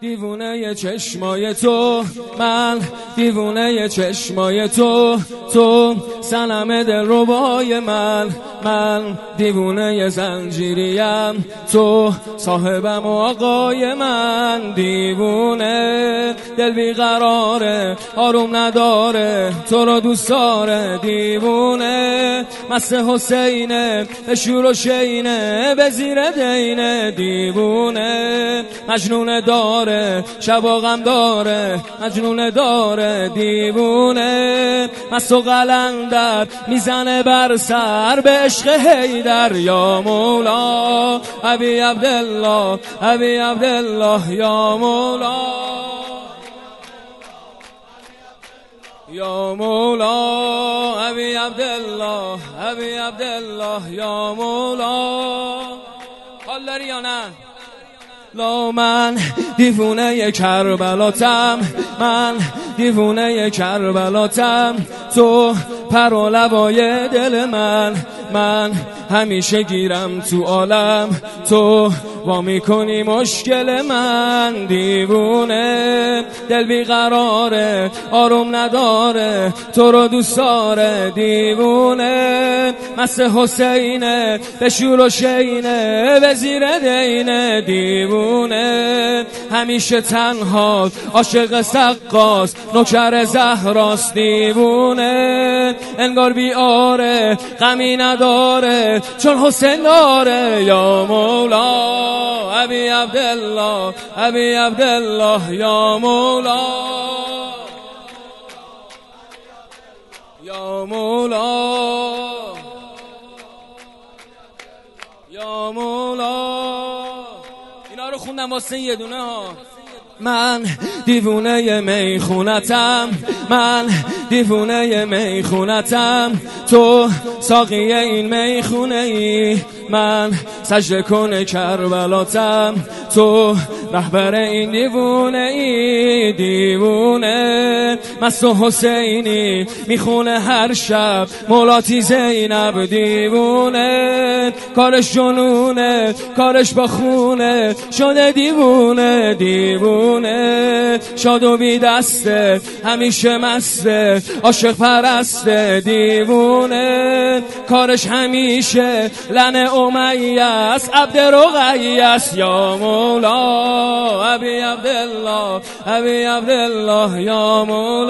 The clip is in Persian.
دیوونه چشمای تو من دیوونه چشمای تو تو سنم دل روبای من من دیوونه زنجیریم. تو صاحبم و آقای من دیوونه. دل بیقراره آروم نداره تو رو دوست داره دیوونه. مست حسینه به شور و شینه به زیر دینه دیوونه. مجنون داره شب غم داره مجنون داره دیوونه. مست قلندر می‌زنه بر سر به عشق حیدر. یا مولا ابی عبدالله ابی عبدالله یا مولا. یا مولا ابی عبدالله ابی عبدالله یا مولا. حال داری یا نه؟ لا من دیوونه کربلاتم. من دیوونه کربلاتم تو پر و لبای دل من من همیشه گیرم تو عالم تو وا می‌کنی مشکل من. دیوونه دل بیقراره آروم نداره تو رو دوست داره. دیوونه مست حسینه به شور و شینه به زیر دینه. دیوونه همیشه تنها عاشق سقاس نوکر زهراست دیوونه. انگار بیاره غمی نداره چون حسین داره. یا مولا ابی عبدالله ابی عبدالله یا مولا. یا مولا. یا مولا. رو خوندم واسه یه دونه ها. من دیوونه میخونتم من دیوونه میخونتم. تو ساقی این می‌خونه ای من سجده کنه کربلاتم. تو رهبر این دیوونه ای دیوونه مست حسینی می‌خونه هر شب. مولاتی زینب دیوونه کارش جنونه کارش با خونه. شده دیوونه دیوونه. شاد و بی دسته همیشه مسته. عاشق پرسته دیوونه. کارش همیشه لن امیس عبد رقیس یا مولا ابی عبدالله ابی عبدالله یا